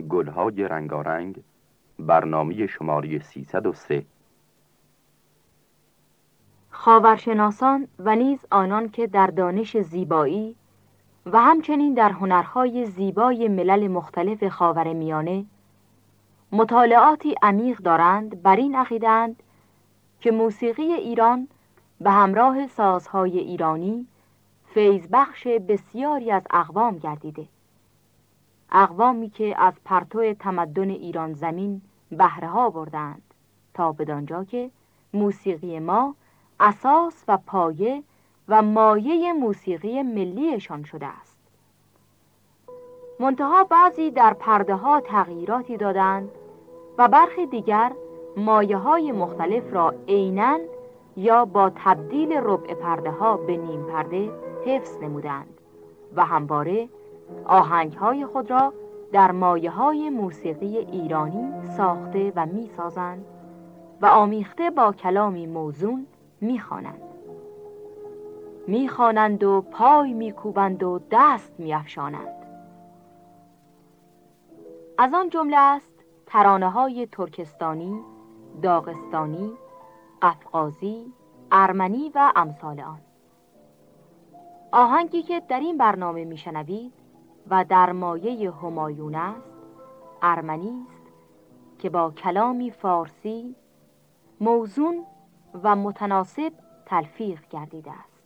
گلهای رنگارنگ برنامه شماره 303 خاورشناسان و نیز آنان که در دانش زیبایی و همچنین در هنرهای زیبای ملل مختلف خاور میانه مطالعاتی عمیق دارند بر این عقیدند که موسیقی ایران به همراه سازهای ایرانی فیض بخش بسیاری از اقوام گردیده. اقوامی که از پرتو تمدن ایران زمین بهره بردند تا بدانجا که موسیقی ما اساس و پایه و مایه موسیقی ملیشان شده است. منتها بعضی در پرده ها تغییراتی دادند و برخی دیگر مایه های مختلف را عینا یا با تبدیل ربع پرده ها به نیم پرده حفظ نمودند و همواره آهنگ های خود را در مایه های موسیقی ایرانی ساخته و می سازند و آمیخته با کلامی موزون می خوانند. می خوانند و پای می کوبند و دست می افشانند. از آن جمله است ترانه های ترکستانی، داغستانی، قفقازی، ارمنی و امثال آن. آهنگی که در این برنامه میشنوید و در مایه همایون است ارمنی است که با کلامی فارسی موزون و متناسب تلفیق گردیده است.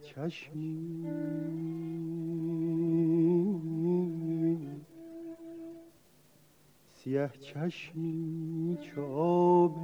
چشمی. سیه چشمی چو آب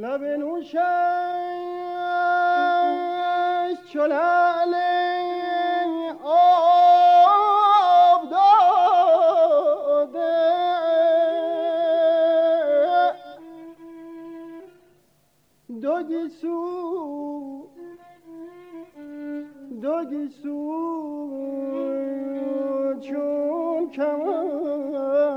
لب نوشش چو آب داده. دو گیسو دو گیسو چون کمانده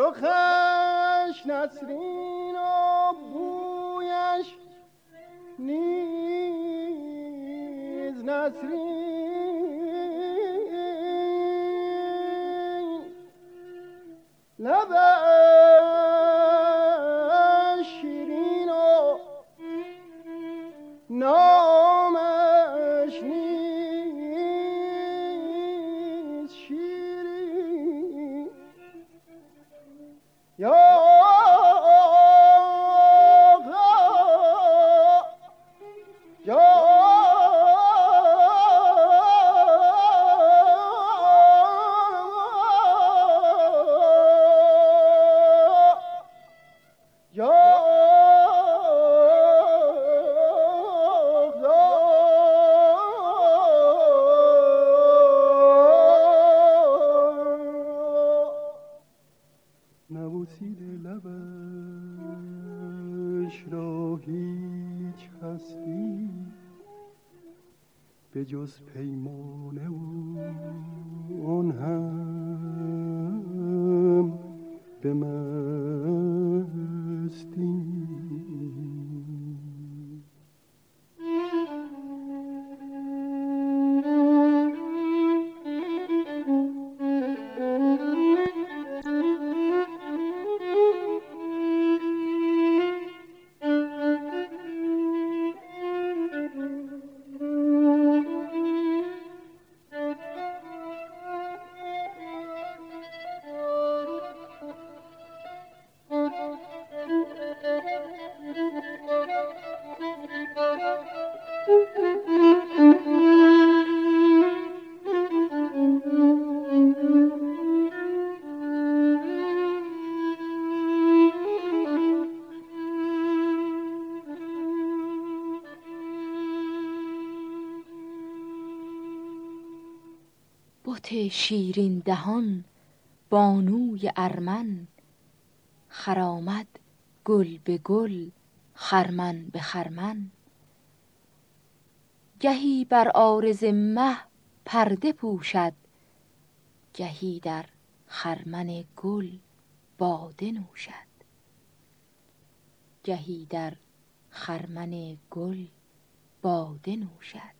رخش نسرین و بویش نیز نسرین. لبش just paying more شیرین دهان بانوی ارمن. خرامد گل به گل خرمن به خرمن. گهی بر عارض مه پرده پوشد گهی در خرمن گل باده نوشد. گهی در خرمن گل باده نوشد.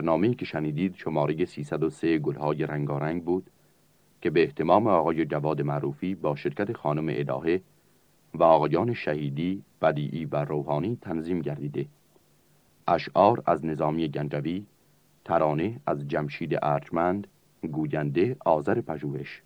برنامه که شنیدید شماره 303 گلهای رنگارنگ بود که به احتمام آقای جواد معروفی با شرکت خانم الهه و آقایان شهیدی، بدیعی و روحانی تنظیم گردیده. اشعار از نظامی گنجوی ترانه از جمشید ارجمند گوینده آذر پژوهش.